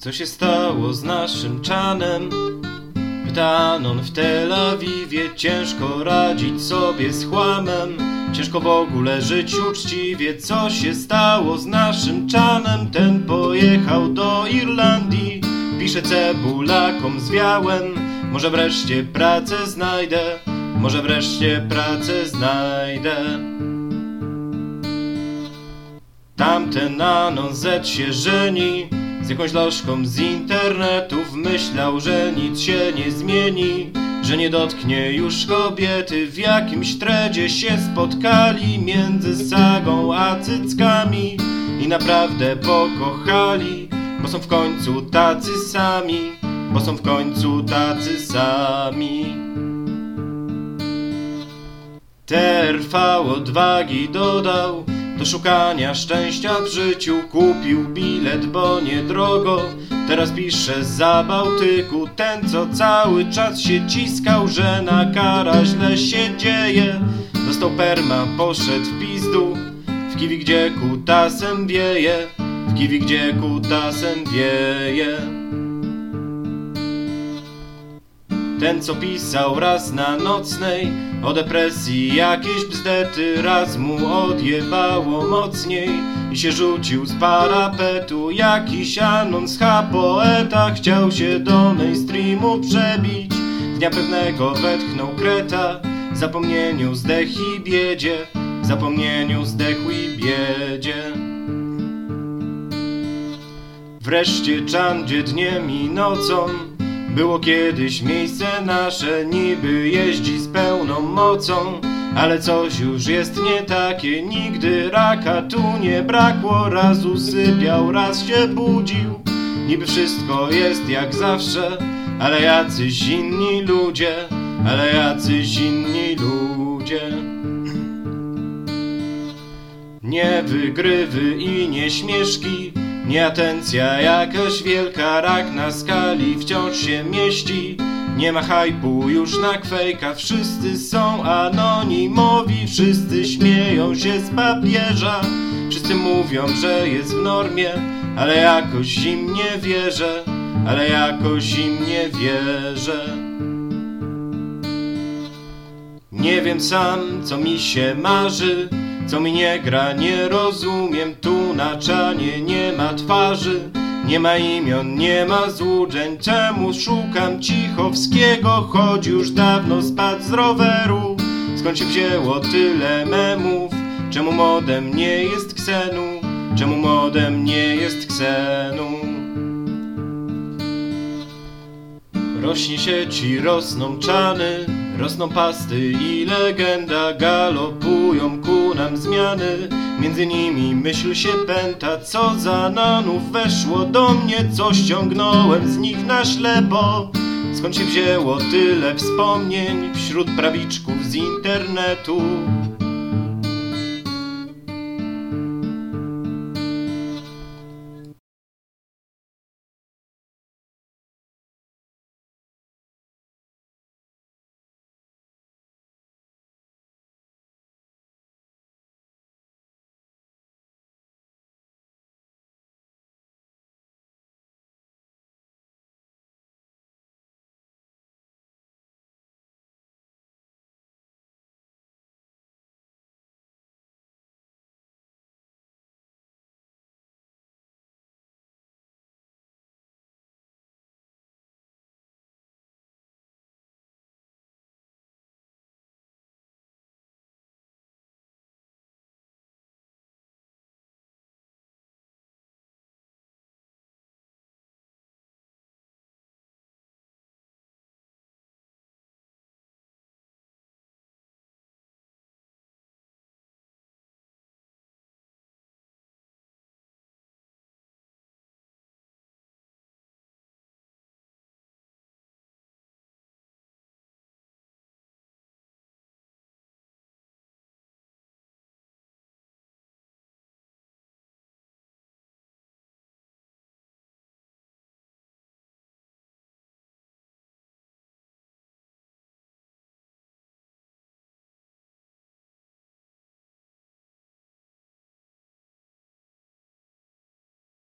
Co się stało z naszym czanem? Pytano w Tel Awiwie Ciężko radzić sobie z chłamem. Ciężko w ogóle żyć uczciwie. Co się stało z naszym czanem? Ten pojechał do Irlandii. Pisze cebulakom zwiałem Może wreszcie pracę znajdę. Może wreszcie pracę znajdę. Tamten Anon Z się żeni Jakąś lożką z internetów Myślał, że nic się nie zmieni Że nie dotknie już kobiety. W jakimś tredzie się spotkali Między sagą a cyckami I naprawdę pokochali Bo są w końcu tacy sami Bo są w końcu tacy sami. TRV odwagi dodał do szukania szczęścia w życiu Kupił bilet, bo niedrogo Teraz pisze za Bałtyku Ten, co cały czas się ciskał Że na kara źle się dzieje. Dostał perma, poszedł w pizdu W kiwi, gdzie kutasem wieje W kiwi, gdzie kutasem wieje Ten co pisał raz na nocnej O depresji jakieś bzdety Raz mu odjebało mocniej I się rzucił z parapetu. Jakiś anons ha poeta Chciał się do mainstreamu przebić. Dnia pewnego wetchnął kreta W zapomnieniu zdech i biedzie W zapomnieniu zdechł i biedzie. Wreszcie czandzie dniem i nocą było kiedyś miejsce nasze, niby jeździ z pełną mocą Ale coś już jest nie takie, nigdy raka tu nie brakło Raz usypiał, raz się budził. Niby wszystko jest jak zawsze Ale jacyś inni ludzie, ale jacyś inni ludzie. Nie wygrywy i nie śmieszki nie atencja jakaś wielka, rak na skali wciąż się mieści. Nie ma hypu już na kwejka, wszyscy są anonimowi. Wszyscy śmieją się z papieża. Wszyscy mówią, że jest w normie Ale jakoś im nie wierzę Ale jakoś im nie wierzę. Nie wiem sam, co mi się marzy co mi nie gra, nie rozumiem Tu na czanie nie ma twarzy. Nie ma imion, nie ma złudzeń Czemu szukam Cichowskiego Choć już dawno spadł z roweru? Skąd się wzięło tyle memów? Czemu modem nie jest ksenu? Czemu modem nie jest ksenu? Rośnie sieci, rosną czany Rosną pasty i legenda Galopują ku nam zmiany. Między nimi myśl się pęta Co za nanów weszło do mnie Co ściągnąłem z nich na ślepo. Skąd się wzięło tyle wspomnień Wśród prawiczków z internetu